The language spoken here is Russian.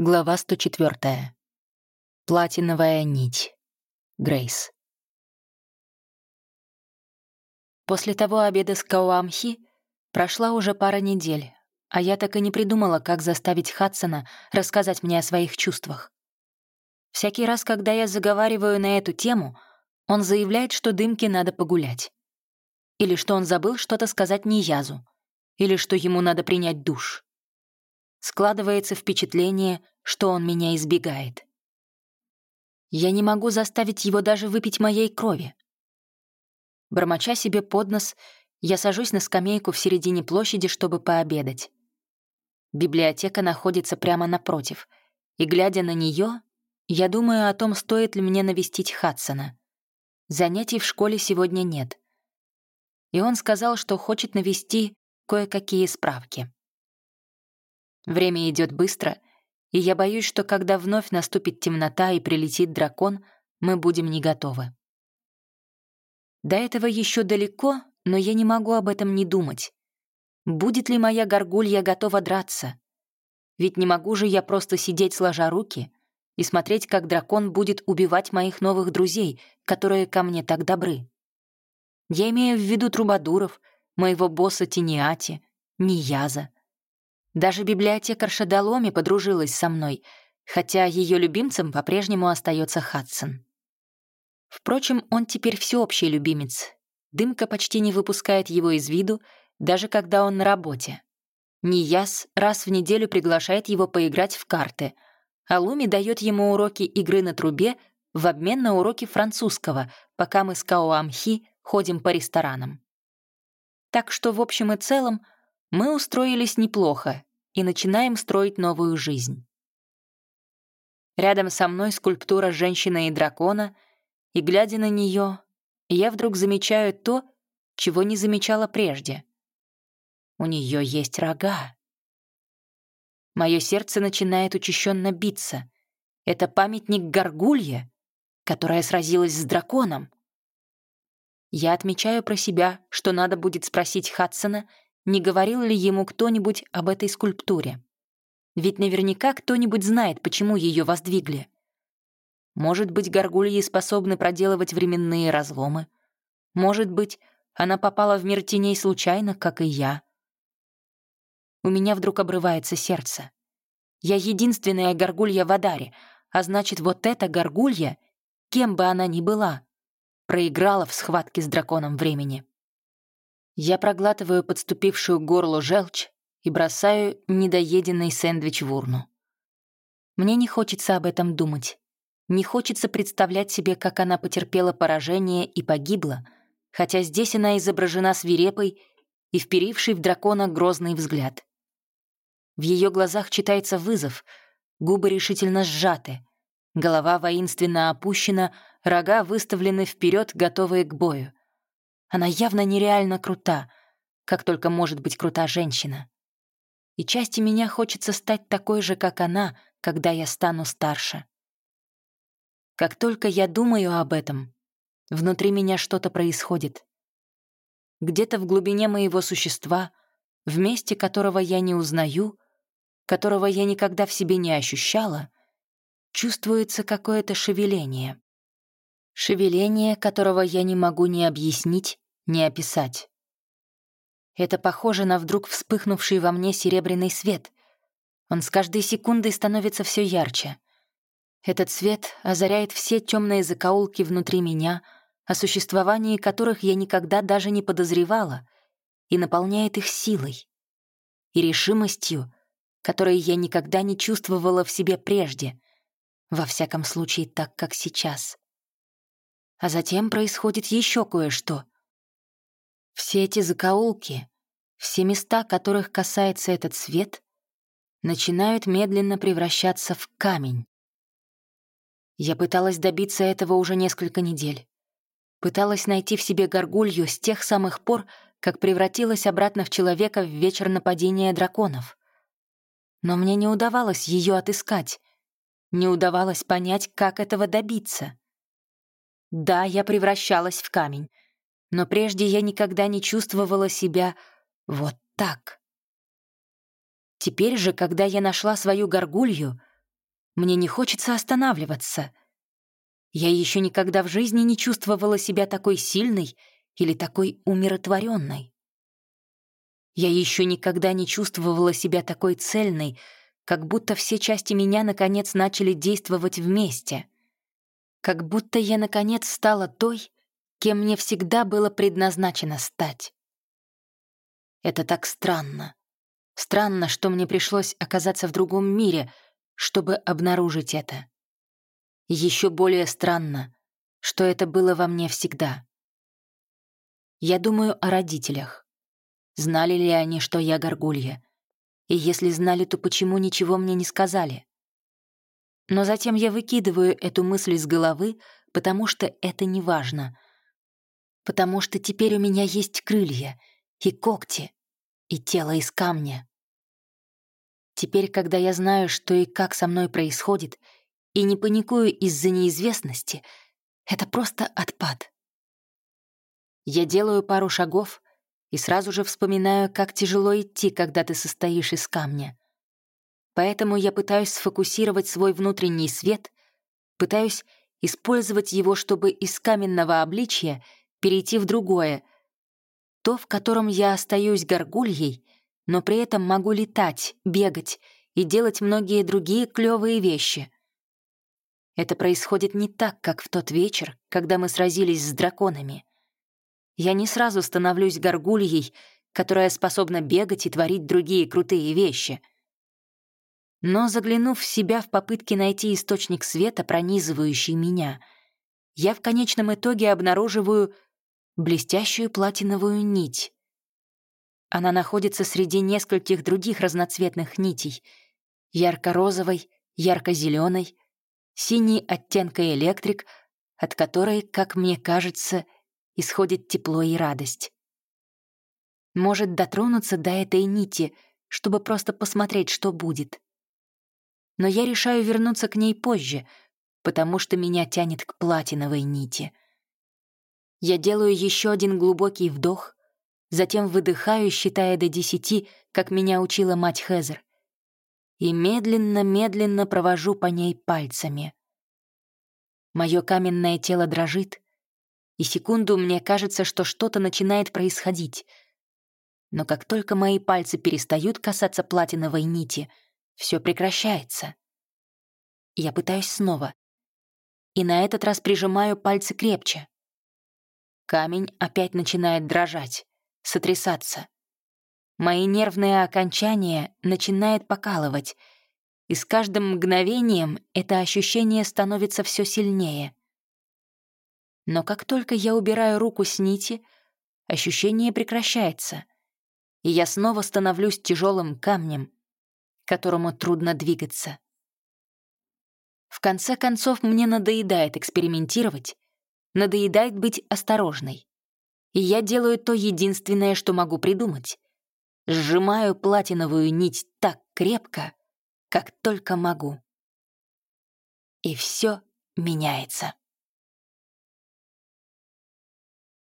Глава 104. Платиновая нить. Грейс. После того обеда с Кауамхи прошла уже пара недель, а я так и не придумала, как заставить Хадсона рассказать мне о своих чувствах. Всякий раз, когда я заговариваю на эту тему, он заявляет, что дымке надо погулять. Или что он забыл что-то сказать Ниязу. Или что ему надо принять душ. Складывается впечатление, что он меня избегает. Я не могу заставить его даже выпить моей крови. Бормоча себе под нос, я сажусь на скамейку в середине площади, чтобы пообедать. Библиотека находится прямо напротив, и, глядя на нее, я думаю о том, стоит ли мне навестить Хадсона. Занятий в школе сегодня нет. И он сказал, что хочет навести кое-какие справки. Время идет быстро, и я боюсь, что когда вновь наступит темнота и прилетит дракон, мы будем не готовы. До этого еще далеко, но я не могу об этом не думать. Будет ли моя горгулья готова драться? Ведь не могу же я просто сидеть сложа руки и смотреть, как дракон будет убивать моих новых друзей, которые ко мне так добры. Я имею в виду трубадуров, моего босса Тиниати, Нияза, даже библиотекарша Даломи подружилась со мной, хотя ее любимцем по-прежнему остается Хадсон. Впрочем, он теперь всеобщий любимец. Дымка почти не выпускает его из виду, даже когда он на работе. Нияс раз в неделю приглашает его поиграть в карты, а Луми дает ему уроки игры на трубе в обмен на уроки французского, пока мы с Каоамхи ходим по ресторанам. Так что, в общем и целом, мы устроились неплохо, и начинаем строить новую жизнь. Рядом со мной скульптура женщины и дракона, и, глядя на нее, я вдруг замечаю то, чего не замечала прежде. У нее есть рога. Мое сердце начинает учащенно биться. Это памятник горгулье, которая сразилась с драконом. Я отмечаю про себя, что надо будет спросить Хадсона, не говорил ли ему кто-нибудь об этой скульптуре. Ведь наверняка кто-нибудь знает, почему ее воздвигли. Может быть, горгульи способны проделывать временные разломы. Может быть, она попала в мир теней случайно, как и я. У меня вдруг обрывается сердце. Я единственная горгулья в Адаре, а значит, вот эта горгулья, кем бы она ни была, проиграла в схватке с драконом времени. Я проглатываю подступившую к горлу желчь и бросаю недоеденный сэндвич в урну. Мне не хочется об этом думать. Не хочется представлять себе, как она потерпела поражение и погибла, хотя здесь она изображена свирепой и вперившей в дракона грозный взгляд. В ее глазах читается вызов, губы решительно сжаты, голова воинственно опущена, рога выставлены вперед, готовые к бою. Она явно нереально крута, как только может быть крута женщина. И части меня хочется стать такой же, как она, когда я стану старше. Как только я думаю об этом, внутри меня что-то происходит. Где-то в глубине моего существа, в месте которого я не узнаю, которого я никогда в себе не ощущала, чувствуется какое-то шевеление. Шевеление, которого я не могу ни объяснить, ни описать. Это похоже на вдруг вспыхнувший во мне серебряный свет. Он с каждой секундой становится все ярче. Этот свет озаряет все темные закоулки внутри меня, о существовании которых я никогда даже не подозревала, и наполняет их силой и решимостью, которой я никогда не чувствовала в себе прежде, во всяком случае так, как сейчас. А затем происходит еще кое-что. Все эти закоулки, все места, которых касается этот свет, начинают медленно превращаться в камень. Я пыталась добиться этого уже несколько недель. Пыталась найти в себе горгулью с тех самых пор, как превратилась обратно в человека в вечер нападения драконов. Но мне не удавалось ее отыскать, не удавалось понять, как этого добиться. Да, я превращалась в камень, но прежде я никогда не чувствовала себя вот так. Теперь же, когда я нашла свою горгулью, Мне не хочется останавливаться. Я еще никогда в жизни не чувствовала себя такой сильной или такой умиротворенной. Я еще никогда не чувствовала себя такой цельной, как будто все части меня наконец начали действовать вместе. Как будто я наконец стала той, кем мне всегда было предназначено стать. Это так странно. Странно, что мне пришлось оказаться в другом мире, чтобы обнаружить это. Еще более странно, что это было во мне всегда. Я думаю о родителях. Знали ли они, что я горгулья? И если знали, то почему ничего мне не сказали? Но затем я выкидываю эту мысль из головы, потому что это не важно. Потому что теперь у меня есть крылья и когти, и тело из камня. Теперь, когда я знаю, что и как со мной происходит, и не паникую из-за неизвестности, это просто отпад. Я делаю пару шагов, и сразу же вспоминаю, как тяжело идти, когда ты состоишь из камня. Поэтому я пытаюсь сфокусировать свой внутренний свет, пытаюсь использовать его, чтобы из каменного обличья перейти в другое, то, в котором я остаюсь горгульей, но при этом могу летать, бегать и делать многие другие клевые вещи. Это происходит не так, как в тот вечер, когда мы сразились с драконами. Я не сразу становлюсь горгульей, которая способна бегать и творить другие крутые вещи. Но заглянув в себя в попытке найти источник света, пронизывающий меня, я в конечном итоге обнаруживаю блестящую платиновую нить. Она находится среди нескольких других разноцветных нитей — ярко-розовой, ярко-зеленой, синий оттенка электрик, от которой, как мне кажется, — исходит тепло и радость. Может дотронуться до этой нити, чтобы просто посмотреть, что будет. Но я решаю вернуться к ней позже, потому что меня тянет к платиновой нити. Я делаю еще один глубокий вдох, затем выдыхаю, считая до десяти, как меня учила мать Хезер, и медленно-медленно провожу по ней пальцами. Мое каменное тело дрожит, и секунду мне кажется, что что-то начинает происходить. Но как только мои пальцы перестают касаться платиновой нити, все прекращается. Я пытаюсь снова. И на этот раз прижимаю пальцы крепче. Камень опять начинает дрожать, сотрясаться. Мои нервные окончания начинает покалывать, и с каждым мгновением это ощущение становится все сильнее. Но как только я убираю руку с нити, ощущение прекращается, и я снова становлюсь тяжелым камнем, которому трудно двигаться. В конце концов, мне надоедает экспериментировать, надоедает быть осторожной. И я делаю то единственное, что могу придумать. Сжимаю платиновую нить так крепко, как только могу. И все меняется.